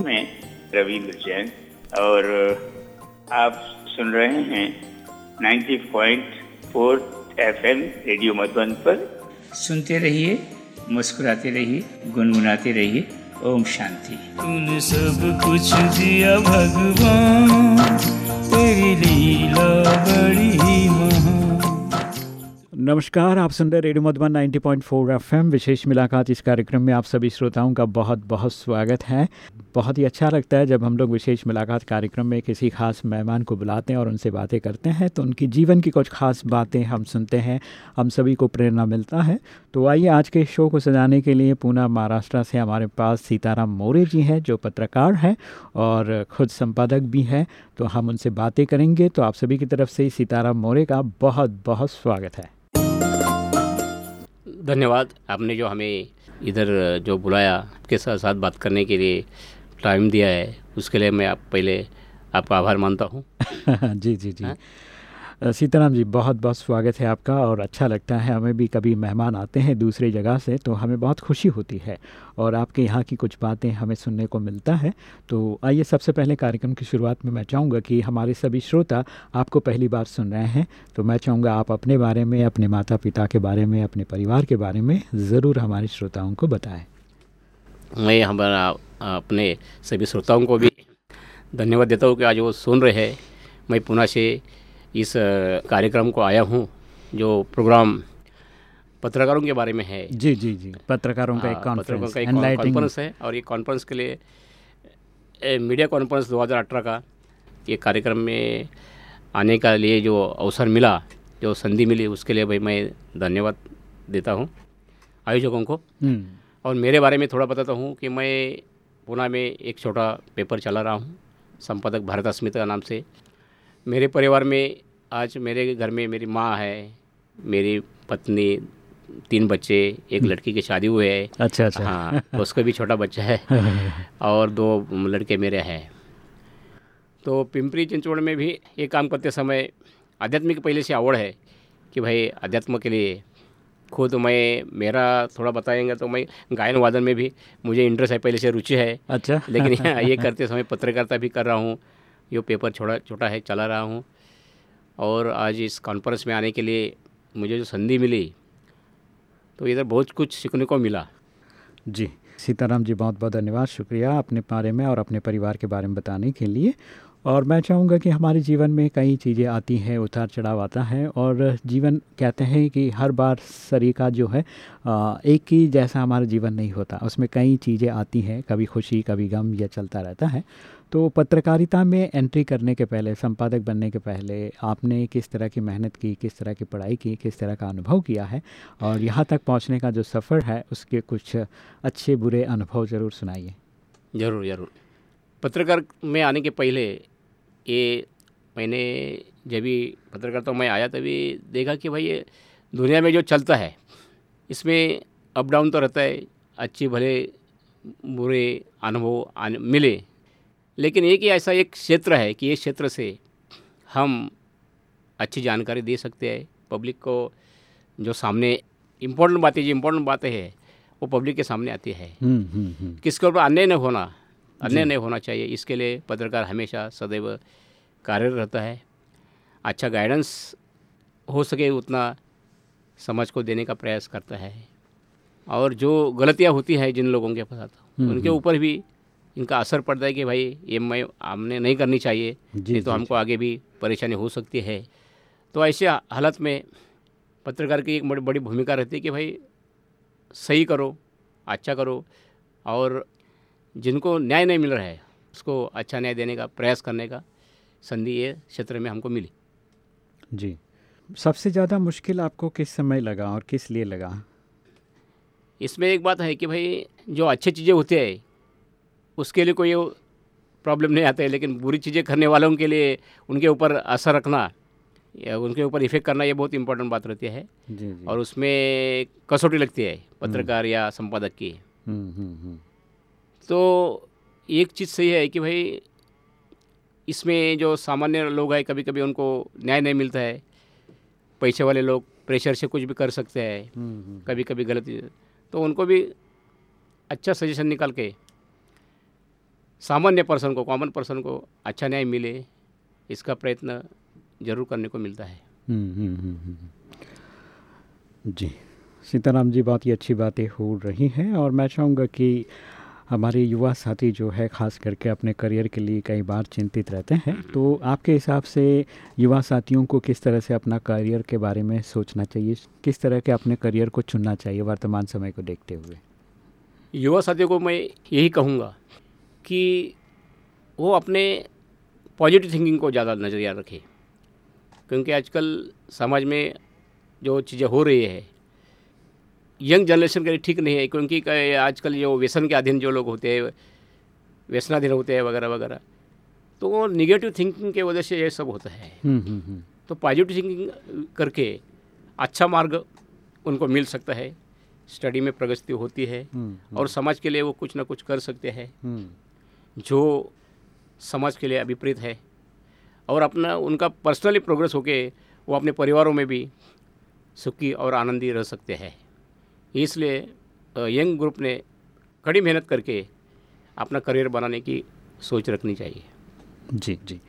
मैं रविंद्र जैन और आप सुन रहे हैं 90.4 एफएम रेडियो मधुबन पर। सुनते रहिए मुस्कुराते रहिए गुनगुनाते रहिए ओम शांति। तूने सब कुछ दिया भगवान तेरी लीला बड़ी नमस्कार, आप सुन रहे रेडियो मधुबन 90.4 एफएम। विशेष मुलाकात इस कार्यक्रम में आप सभी श्रोताओं का बहुत बहुत स्वागत है। बहुत ही अच्छा लगता है जब हम लोग विशेष मुलाकात कार्यक्रम में किसी खास मेहमान को बुलाते हैं और उनसे बातें करते हैं तो उनकी जीवन की कुछ खास बातें हम सुनते हैं, हम सभी को प्रेरणा मिलता है। तो आइए आज के शो को सजाने के लिए पूना, महाराष्ट्र से हमारे पास सीताराम मोरे जी हैं, जो पत्रकार हैं और खुद संपादक भी हैं। तो हम उनसे बातें करेंगे तो आप सभी की तरफ़ से सीताराम मोरे का बहुत बहुत स्वागत है। धन्यवाद। आपने जो हमें इधर जो बुलाया आपके साथ साथ बात करने के लिए टाइम दिया है उसके लिए मैं आप पहले आपका आभार मानता हूँ। जी जी जी। सीताराम जी, बहुत बहुत स्वागत है आपका और अच्छा लगता है। हमें भी कभी मेहमान आते हैं दूसरी जगह से तो हमें बहुत खुशी होती है और आपके यहाँ की कुछ बातें हमें सुनने को मिलता है। तो आइए सबसे पहले कार्यक्रम की शुरुआत में मैं चाहूँगा कि हमारे सभी श्रोता आपको पहली बार सुन रहे हैं तो मैं चाहूँगा आप अपने बारे में, अपने माता पिता के बारे में, अपने परिवार के बारे में ज़रूर हमारे श्रोताओं को बताएँ। मैं हमारा, अपने सभी श्रोताओं को भी धन्यवाद देता हूँ कि आज वो सुन रहे हैं। मैं पुनः से इस कार्यक्रम को आया हूँ जो प्रोग्राम पत्रकारों के बारे में है। जी जी जी। पत्रकारों का एक कॉन्फ्रेंस का एक कॉन्फ्रेंस है और ये कॉन्फ्रेंस के लिए मीडिया कॉन्फ्रेंस 2018 का ये कार्यक्रम में आने का लिए जो अवसर मिला जो संधि मिली उसके लिए भाई मैं धन्यवाद देता हूँ आयोजकों को। और मेरे बारे में थोड़ा बताता हूँ कि मैं पुणे में एक छोटा पेपर चला रहा हूँ संपादक भारत अस्मिता नाम से। मेरे परिवार में आज मेरे घर में मेरी माँ है मेरी पत्नी तीन बच्चे एक लड़की की शादी हुए है। अच्छा अच्छा। हाँ उसका भी छोटा बच्चा है और दो लड़के मेरे हैं। तो पिंपरी चिंचवड़ में भी ये काम करते समय आध्यात्मिक पहले से आवड़ है कि भाई अध्यात्म के लिए खुद मैं मेरा थोड़ा बताएँगे तो मैं गायन वादन में भी मुझे इंटरेस्ट है पहले से रुचि है। अच्छा। लेकिन ये करते समय पत्रकारिता भी कर रहा हूँ। ये पेपर छोटा छोटा है, चला रहा हूँ। और आज इस कॉन्फ्रेंस में आने के लिए मुझे जो संधि मिली तो इधर बहुत कुछ सीखने को मिला। जी, सीताराम जी, बहुत बहुत धन्यवाद, शुक्रिया अपने बारे में और अपने परिवार के बारे में बताने के लिए। और मैं चाहूँगा कि हमारे जीवन में कई चीज़ें आती हैं उतार चढ़ाव आता है और जीवन कहते हैं कि हर बार सरीका जो है एक ही जैसा हमारा जीवन नहीं होता। उसमें कई चीज़ें आती हैं, कभी खुशी, कभी गम यह चलता रहता है। तो पत्रकारिता में एंट्री करने के पहले, संपादक बनने के पहले आपने किस तरह की मेहनत की, किस तरह की पढ़ाई की, किस तरह का अनुभव किया है? और यहाँ तक पहुँचने का जो सफ़र है, उसके कुछ अच्छे बुरे अनुभव ज़रूर सुनाइए। ज़रूर ज़रूर। पत्रकार में आने के पहले ये मैंने जब भी पत्रकार तो मैं आया, तभी देखा कि भाई ये दुनिया में जो चलता है, इसमें अप डाउन तो रहता है, अच्छे, भले, बुरे अनुभव मिले। लेकिन एक ही ऐसा एक क्षेत्र है कि इस क्षेत्र से हम अच्छी जानकारी दे सकते हैं। पब्लिक को जो सामने इम्पोर्टेंट बातें जो इम्पोर्टेंट बातें हैं वो पब्लिक के सामने आती है। हम्म, हम्म, हम्म। किसके ऊपर अन्याय नहीं होना अन्य नहीं होना चाहिए। इसके लिए पत्रकार हमेशा सदैव कार्यरत रहता है। अच्छा गाइडेंस हो सके उतना समझ को देने का प्रयास करता है। और जो गलतियाँ होती हैं जिन लोगों के साथ हम्म, उनके। ऊपर भी इनका असर पड़ता है कि भाई ये मैं हमने नहीं करनी चाहिए जी, नहीं तो हमको आगे भी परेशानी हो सकती है। तो ऐसे हालत में पत्रकार की एक बड़ी बड़ी भूमिका रहती है कि भाई सही करो अच्छा करो और जिनको न्याय नहीं मिल रहा है उसको अच्छा न्याय देने का प्रयास करने का संधि ये क्षेत्र में हमको मिली। जी। सबसे ज़्यादा मुश्किल आपको किस समय लगा और किस लिए लगा? इसमें एक बात है कि भाई जो अच्छी चीज़ें होती है उसके लिए कोई प्रॉब्लम नहीं आता है लेकिन बुरी चीज़ें करने वालों के लिए उनके ऊपर असर रखना या उनके ऊपर इफ़ेक्ट करना ये बहुत इंपॉर्टेंट बात रहती है। जी जी। और उसमें कसौटी लगती है पत्रकार या संपादक की। हम्म, हम्म, हम्म। तो एक चीज़ सही है कि भाई इसमें जो सामान्य लोग हैं कभी कभी उनको न्याय नहीं मिलता है। पैसे वाले लोग प्रेशर से कुछ भी कर सकते हैं हम्म, हम्म। कभी कभी गलती तो उनको भी अच्छा सजेशन निकाल के सामान्य पर्सन को कॉमन पर्सन को अच्छा न्याय मिले इसका प्रयत्न ज़रूर करने को मिलता है। हम्म, हम्म, हम्म, जी सीताराम जी बहुत ही अच्छी बातें हो रही हैं और मैं चाहूँगा कि हमारे युवा साथी जो है ख़ास करके अपने करियर के लिए कई बार चिंतित रहते हैं तो आपके हिसाब से युवा साथियों को किस तरह से अपना करियर के बारे में सोचना चाहिए? किस तरह के अपने करियर को चुनना चाहिए वर्तमान समय को देखते हुए? युवा साथियों को मैं यही कहूँगा कि वो अपने पॉजिटिव थिंकिंग को ज़्यादा नज़रिया रखें। क्योंकि आजकल समाज में जो चीज़ें हो रही है यंग जनरेशन के लिए ठीक नहीं है क्योंकि आजकल जो व्यसन के अधीन जो लोग होते हैं व्यसनाधीन होते हैं वगैरह वगैरह तो वो निगेटिव थिंकिंग के वजह से ये सब होता है। हम्म, हम्म, हम्म। तो पॉजिटिव थिंकिंग करके अच्छा मार्ग उनको मिल सकता है स्टडी में प्रगति होती है और समाज के लिए वो कुछ ना कुछ कर सकते हैं। जो समाज के लिए अभिप्रेत है और अपना, उनका पर्सनली प्रोग्रेस होके वो अपने परिवारों में भी सुखी और आनंदी रह सकते हैं। इसलिए यंग ग्रुप ने कड़ी मेहनत करके अपना करियर बनाने की सोच रखनी चाहिए। जी जी।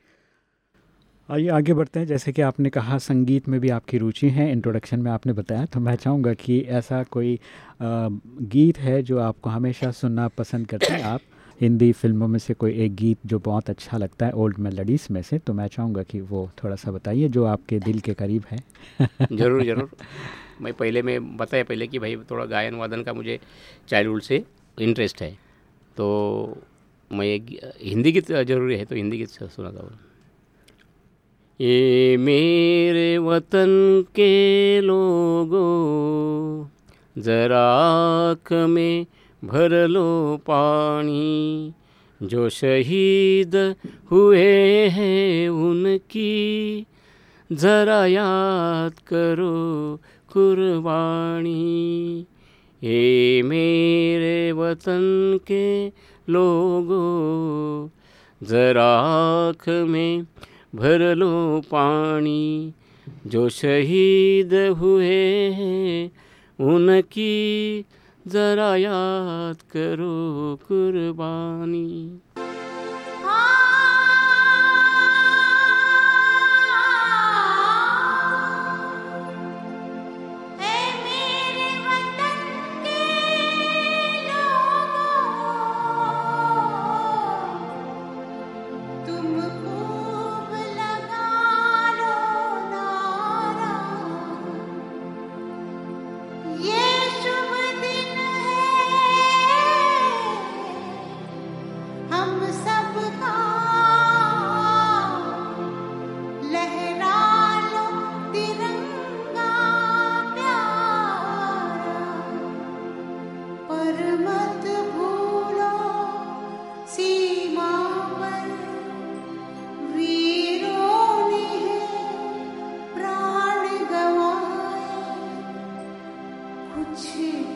आइए, आगे बढ़ते हैं। जैसे कि आपने कहा, संगीत में भी आपकी रुचि है। इंट्रोडक्शन में आपने बताया तो मैं चाहूँगा कि ऐसा कोई गीत है जो आपको हमेशा सुनना पसंद करते हैं आप? हिंदी फ़िल्मों में से कोई एक गीत जो बहुत अच्छा लगता है ओल्ड मेलोडीज़ में से तो मैं चाहूँगा कि वो थोड़ा सा बताइए जो आपके दिल के करीब है। ज़रूर ज़रूर। मैं पहले मैं बताया पहले कि भाई थोड़ा गायन वादन का मुझे चाइल्डहुड से इंटरेस्ट है। तो मैं एक हिंदी गीत ज़रूरी है तो हिंदी गीत सुना था ये मेरे वतन के लोगों जरा में भर लो पानी। जो शहीद हुए हैं उनकी, ज़रा याद करो कुर्बानी। ये मेरे वतन के लोगों, जरा आँख में भर लो पानी। जो शहीद हुए हैं उनकी ज़रा याद करो कुर्बानी। 去。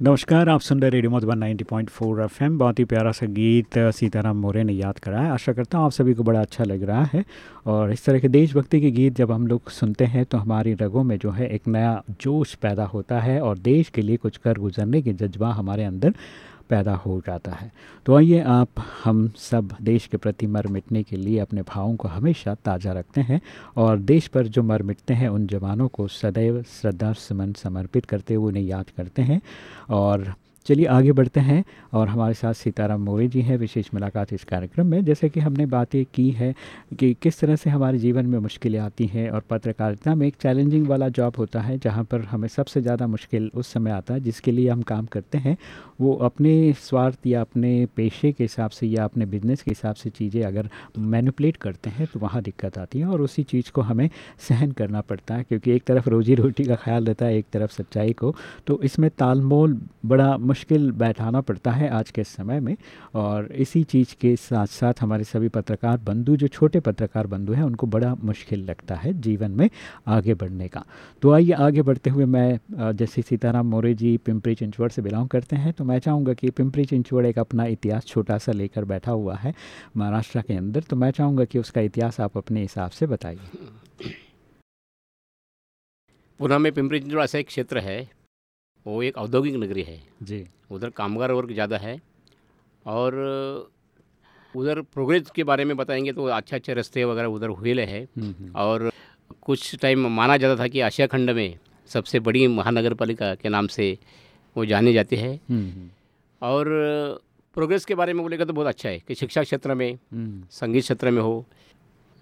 नमस्कार, आप सुन रहे रेडियो मधुबन 90.4 एफएम। बहुत ही प्यारा सा गीत सीताराम मोरे ने याद कराया। आशा करता हूँ आप सभी को बड़ा अच्छा लग रहा है। और इस तरह के देशभक्ति के गीत जब हम लोग सुनते हैं तो हमारी रगों में जो है एक नया जोश पैदा होता है और देश के लिए कुछ कर गुजरने के जज्बा हमारे अंदर पैदा हो जाता है। तो आइए आप, हम सब देश के प्रति मर मिटने के लिए अपने भावों को हमेशा ताज़ा रखते हैं और देश पर जो मर मिटते हैं, उन जवानों को सदैव श्रद्धा, सुमन, समर्पित करते हुए उन्हें याद करते हैं और चलिए आगे बढ़ते हैं और हमारे साथ सीताराम मोरे जी हैं। विशेष मुलाकात इस कार्यक्रम में। जैसे कि हमने बातें की है कि किस तरह से हमारे जीवन में मुश्किलें आती हैं और पत्रकारिता में एक चैलेंजिंग वाला जॉब होता है, जहाँ पर हमें सबसे ज़्यादा मुश्किल उस समय आता है जिसके लिए हम काम करते हैं। वो अपने स्वार्थ या अपने पेशे के हिसाब से या अपने बिज़नेस के हिसाब से चीज़ें अगर मैनिपुलेट करते हैं तो वहाँ दिक्कत आती है और उसी चीज़ को हमें सहन करना पड़ता है, क्योंकि एक तरफ़ रोजी रोटी का ख्याल रहता है, एक तरफ़ सच्चाई को। तो इसमें तालमोल बड़ा मुश्किल बैठाना पड़ता है आज के समय में। और इसी चीज़ के साथ साथ हमारे सभी पत्रकार बंधु, जो छोटे पत्रकार बंधु हैं, उनको बड़ा मुश्किल लगता है जीवन में आगे बढ़ने का। तो आइए आगे बढ़ते हुए मैं जैसे सीताराम मोरे जी, पिंपरी चिंचवड़ से बिलोंग करते हैं तो मैं चाहूँगा कि पिंपरी चिंचवड़ एक अपना इतिहास छोटा सा लेकर बैठा हुआ है महाराष्ट्र के अंदर तो मैं चाहूँगा कि उसका इतिहास आप अपने हिसाब से बताइए। पुनः में पिंपरी चिंचवड़ ऐसा एक क्षेत्र है वो एक औद्योगिक नगरी है। जी। उधर कामगार वर्ग ज़्यादा है और उधर प्रोग्रेस के बारे में बताएँगे तो अच्छे अच्छे रास्ते वगैरह उधर हुए हैं। हम्म, हम्म। और कुछ टाइम माना जाता था कि आशिया खंड में सबसे बड़ी महानगर पालिका के नाम से वो जानी जाती है। हम्म, और प्रोग्रेस के बारे में बोलेगा तो बहुत अच्छा है कि शिक्षा क्षेत्र में संगीत क्षेत्र में हो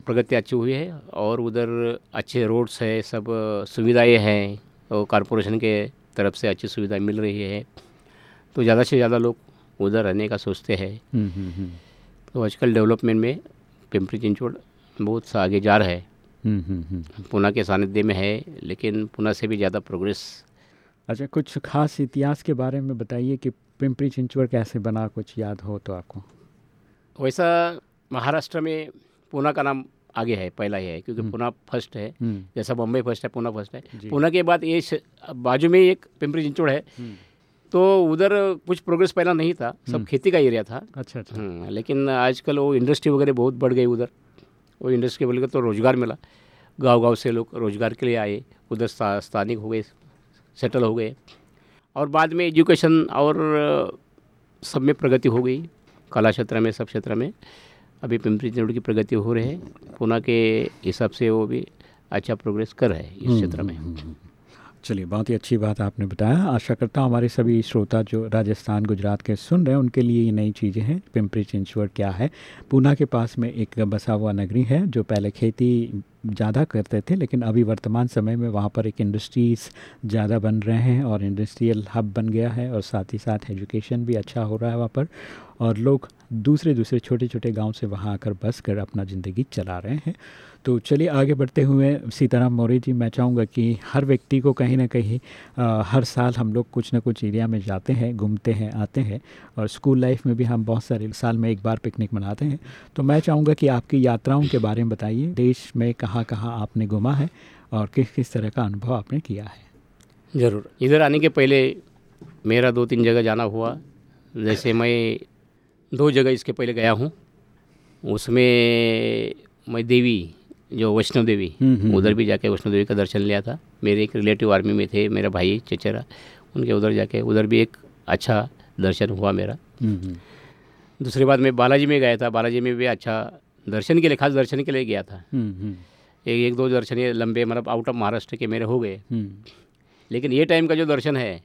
प्रगति अच्छी हुई है और उधर अच्छे रोड्स है सब सुविधाएँ हैं और कॉरपोरेशन के तरफ़ से अच्छी सुविधा मिल रही है। तो ज़्यादा से ज़्यादा लोग उधर रहने का सोचते हैं। हम्म, हम्म, हम्म। तो आजकल डेवलपमेंट में पिंपरी चिंचवड़ बहुत सा आगे जा रहा है। पुणे के सानिध्य में है लेकिन पुणे से भी ज़्यादा प्रोग्रेस अच्छा कुछ खास इतिहास के बारे में बताइए कि पिंपरी चिंचवड़ कैसे बना कुछ याद हो तो आपको। वैसा महाराष्ट्र में पुणे का नाम आगे है पहला ही है क्योंकि पुणे फ़र्स्ट है जैसा बम्बई फ़र्स्ट है पुणे फ़र्स्ट है। पुणे के बाद ये बाजू में एक पिंपरी चिंचोड़ है। तो उधर कुछ प्रोग्रेस पहला नहीं था सब हम्म। खेती का एरिया था। अच्छा अच्छा। हम्म, लेकिन आजकल वो इंडस्ट्री वगैरह बहुत बढ़ गई उधर। वो इंडस्ट्री बोले तो रोज़गार मिला। गाँव गाँव से लोग रोज़गार के लिए आए उधर स्थानिक हो गए सेटल हो गए। और बाद में एजुकेशन और सब में प्रगति हो गई कला क्षेत्र में सब क्षेत्र में। अभी पिंपरी चिंचवड़ की प्रगति हो रही है। पुणे के हिसाब से वो भी अच्छा प्रोग्रेस कर रहे हैं इस हम्म, क्षेत्र में। चलिए बहुत ही अच्छी बात आपने बताया। आशा करता हूँ हमारे सभी श्रोता जो राजस्थान गुजरात के सुन रहे हैं उनके लिए ये नई चीज़ें हैं। पिंपरी चिंचवड़ क्या है? पूना के पास में एक बसा हुआ नगरी है जो पहले खेती ज़्यादा करते थे लेकिन अभी वर्तमान समय में वहाँ पर एक इंडस्ट्रीज़ ज़्यादा बन रहे हैं और इंडस्ट्रियल हब बन गया है और साथ ही साथ एजुकेशन भी अच्छा हो रहा है वहाँ पर। और लोग दूसरे दूसरे छोटे छोटे गाँव से वहाँ आकर बस कर अपना ज़िंदगी चला रहे हैं। तो चलिए आगे बढ़ते हुए सीताराम मौर्य जी मैं चाहूँगा कि हर व्यक्ति को कहीं ना कहीं आ, हर साल हम लोग कुछ ना कुछ एरिया में जाते हैं घूमते हैं आते हैं और स्कूल लाइफ में भी हम बहुत सारे साल में एक बार पिकनिक मनाते हैं। तो मैं चाहूँगा कि आपकी यात्राओं के बारे में बताइए देश में कहाँ कहाँ आपने घुमा है और किस किस तरह का अनुभव आपने किया है? ज़रूर। इधर आने के पहले मेरा दो तीन जगह जाना हुआ। जैसे मैं दो जगह इसके पहले गया हूँ। उसमें मैं देवी जो वैष्णो देवी हम्म, हम्म, उधर भी जाके वैष्णो देवी का दर्शन लिया था। मेरे एक रिलेटिव आर्मी में थे मेरा भाई चचेरा उनके उधर जाके उधर भी एक अच्छा दर्शन हुआ मेरा। हम्म, हम्म, दूसरी बात मैं बालाजी में गया था। बालाजी में भी अच्छा दर्शन के लिए खास दर्शन के लिए गया था। हम्म, हम्म, एक एक दो दर्शन ये लंबे मतलब आउट ऑफ़ महाराष्ट्र के मेरे हो गए। हम्म, लेकिन ये टाइम का जो दर्शन है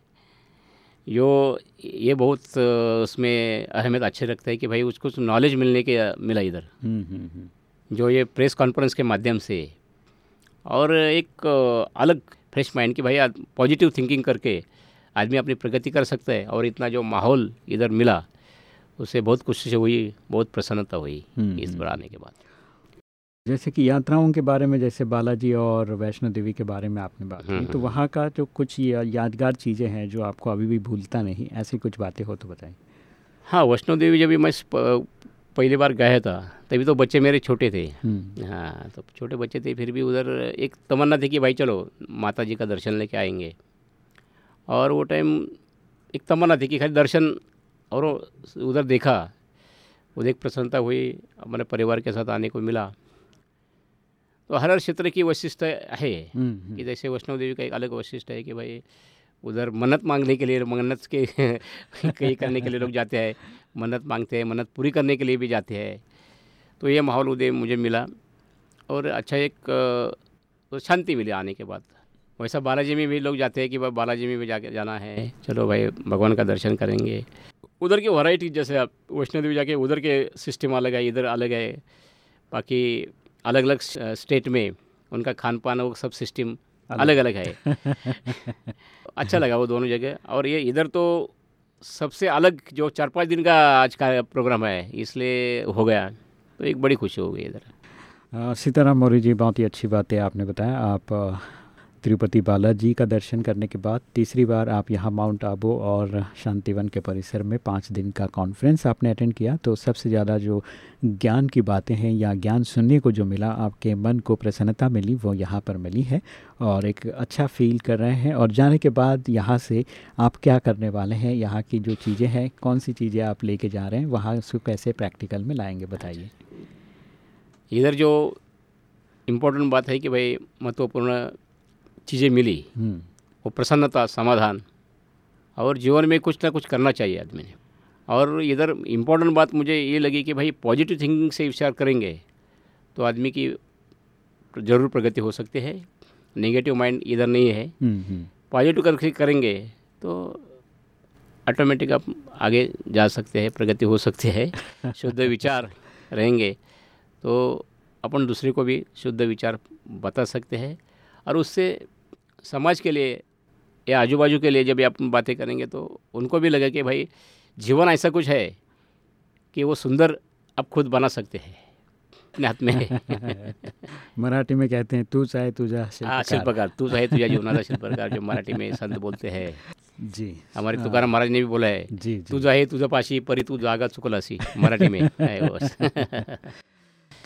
जो ये बहुत उसमें अहमियत अच्छे रखता है कि भाई उसको नॉलेज मिलने के मिला इधर। हम्म, हम्म, हम्म, जो ये प्रेस कॉन्फ्रेंस के माध्यम से। और एक अलग फ्रेश माइंड कि भाई पॉजिटिव थिंकिंग करके आदमी अपनी प्रगति कर सकता है और इतना जो माहौल इधर मिला उससे बहुत खुशी हुई बहुत प्रसन्नता हुई इस। बार आने के बाद। जैसे कि यात्राओं के बारे में जैसे बालाजी और वैष्णो देवी के बारे में आपने बात की हम्म, तो हम्म। वहाँ का जो कुछ या, यादगार चीज़ें हैं जो आपको अभी भी भूलता नहीं ऐसी कुछ बातें हो तो बताइए हाँ वैष्णो देवी जब भी मैं पहली बार गया था तभी तो बच्चे मेरे छोटे थे। हम्म, हाँ तो छोटे बच्चे थे फिर भी उधर एक तमन्ना थी कि भाई चलो माता जी का दर्शन लेके आएँगे। और वो टाइम एक तमन्ना थी कि खाली दर्शन और उधर देखा उधर एक प्रसन्नता हुई हमारे परिवार के साथ आने को मिला। तो हर हर क्षेत्र की वैशिष्ट है हम्म, हम्म, कि जैसे वैष्णो देवी का एक अलग वैशिष्ट है कि भाई उधर मन्नत मांगने के लिए मन्नत के कई करने के लिए लोग जाते हैं मन्नत मांगते हैं मन्नत पूरी करने के लिए भी जाते हैं। तो ये माहौल उदय मुझे मिला और अच्छा एक तो शांति मिली आने के बाद। वैसा बालाजी में भी लोग जाते हैं कि भाई बालाजी में भी जाके जाना है चलो भाई भगवान का दर्शन करेंगे। उधर की वैरायटी जैसे आप वैष्णो देवी जाके उधर के सिस्टम अलग है इधर अलग है बाकी अलग अलग स्टेट में उनका खान पान वो सब सिस्टम अलग। अलग है। अच्छा लगा वो दोनों जगह। और ये इधर तो सबसे अलग जो चार पाँच दिन का आज का प्रोग्राम है इसलिए हो गया। तो एक बड़ी खुशी हो गई इधर सीताराम मौर्य जी बहुत ही अच्छी बात है आपने बताया। आप तिरुपति बालाजी का दर्शन करने के बाद तीसरी बार आप यहाँ माउंट आबू और शांतिवन के परिसर में पाँच दिन का कॉन्फ्रेंस आपने अटेंड किया। तो सबसे ज़्यादा जो ज्ञान की बातें हैं या ज्ञान सुनने को जो मिला, आपके मन को प्रसन्नता मिली, वो यहाँ पर मिली है और एक अच्छा फील कर रहे हैं। और जाने के बाद यहाँ से आप क्या करने वाले हैं? यहाँ की जो चीज़ें हैं कौन सी चीज़ें आप लेके जा रहे हैं? वहाँ उसको कैसे प्रैक्टिकल में लाएँगे, बताइए। इधर जो इम्पोर्टेंट बात है कि भाई महत्वपूर्ण चीज़ें मिली। हम्म, वो प्रसन्नता समाधान और जीवन में कुछ ना कुछ करना चाहिए आदमी ने। और इधर इम्पोर्टेंट बात मुझे ये लगी कि भाई पॉजिटिव थिंकिंग से विचार करेंगे तो आदमी की ज़रूर प्रगति हो सकती है। नेगेटिव माइंड इधर नहीं है। हम्म, हम्म, पॉजिटिव करके करेंगे तो ऑटोमेटिक आप आगे जा सकते हैं प्रगति हो सकती है। शुद्ध विचार रहेंगे तो अपन दूसरे को भी शुद्ध विचार बता सकते हैं। और उससे समाज के लिए या आजू बाजू के लिए जब आप बातें करेंगे तो उनको भी लगे कि भाई जीवन ऐसा कुछ है कि वो सुंदर आप खुद बना सकते हैं अपने हाथ में। मराठी में कहते हैं तू चाहे तुझा हाँ शिल्पकार। तू चाहे तुझ्या जीवनाचा शिल्पकार जो मराठी में संत बोलते हैं। जी। हमारे तुकाराम महाराज ने भी बोला है जी जी। तुझं आहे तुझं पाशी परी तू जागा चुकलासी मराठी में। है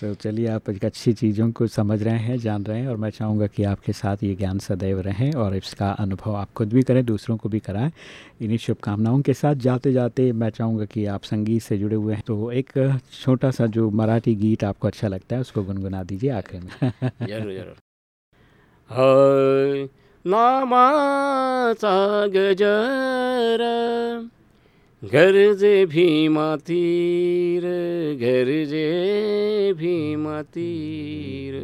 तो चलिए आप अच्छी चीज़ों को समझ रहे हैं, जान रहे हैं और मैं चाहूँगा कि आपके साथ ये ज्ञान सदैव रहें और इसका अनुभव आप खुद भी करें, दूसरों को भी कराएँ। इन्हीं शुभकामनाओं के साथ जाते जाते मैं चाहूँगा कि आप संगीत से जुड़े हुए हैं। तो एक छोटा सा जो मराठी गीत आपको अच्छा लगता है, उसको गुनगुना दीजिए आखिर में। ज़रूर ज़रूर। हय नामाचा गजर गरजे भीमा तीर गरजे भीमा तीर।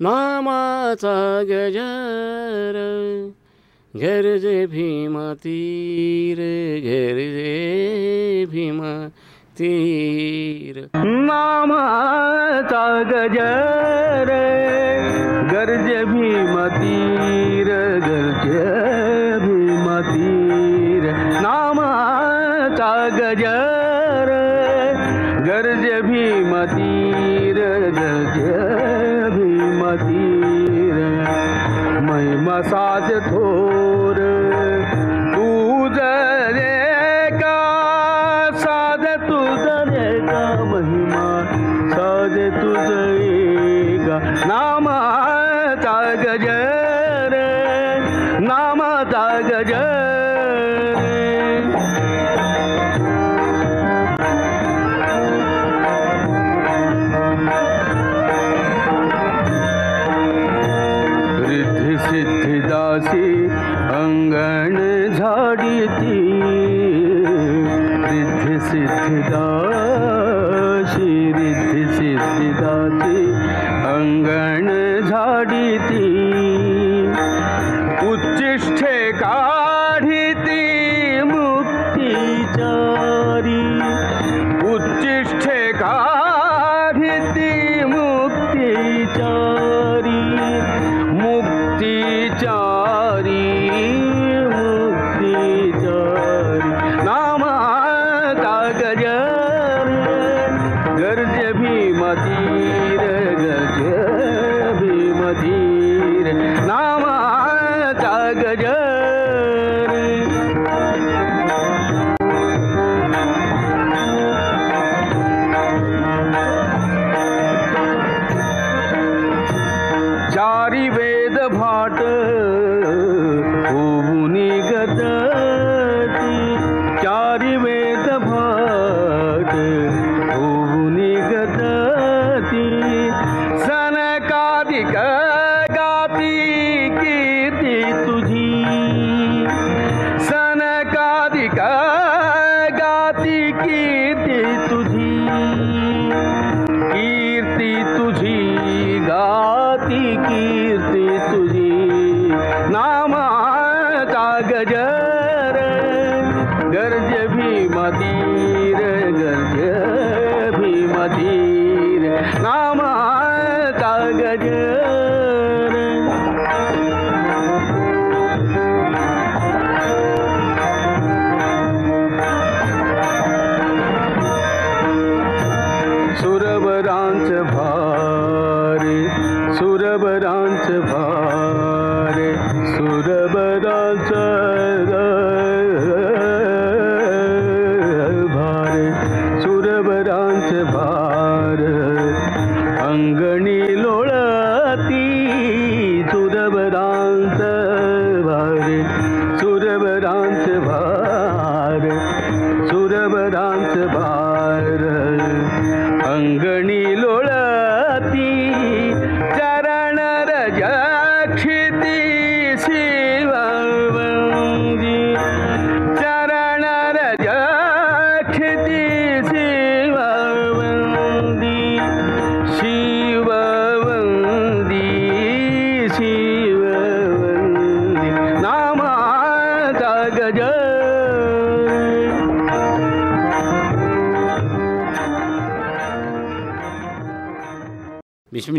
नामाचा गजर गरजे भीमा तीर गरजे भीमा तीर। नामाचा गजर गर्ज भीमतीर गर्ज भीमतीर नामाचा भारे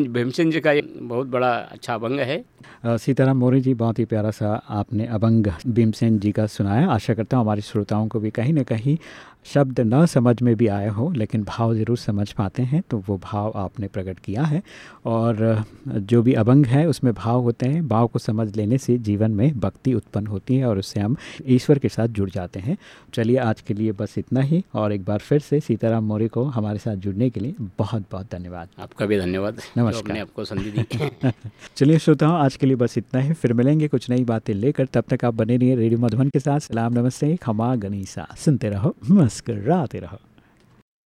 भीमसेन जी का एक बहुत बड़ा अच्छा अभंग है। सीताराम मौर्य जी बहुत ही प्यारा सा आपने अभंग भीमसेन जी का सुनाया। आशा करता हूँ हमारे श्रोताओं को भी कहीं ना कहीं शब्द न समझ में भी आए हो लेकिन भाव ज़रूर समझ पाते हैं तो वो भाव आपने प्रकट किया है। और जो भी अभंग है उसमें भाव होते हैं। भाव को समझ लेने से जीवन में भक्ति उत्पन्न होती है और उससे हम ईश्वर के साथ जुड़ जाते हैं। चलिए आज के लिए बस इतना ही और एक बार फिर से सीताराम मौर्य को हमारे साथ जुड़ने के लिए बहुत बहुत धन्यवाद। आपका भी धन्यवाद। नमस्कार। आपको संधि दी। चलिए श्रोताओं आज के लिए बस इतना ही। फिर मिलेंगे कुछ नई बातें लेकर। तब तक आप बने रहिए रेडियो मधुबन के साथ। सलाम, नमस्ते, खमा, गनीसा। सुनते रहो मस्कर रहो।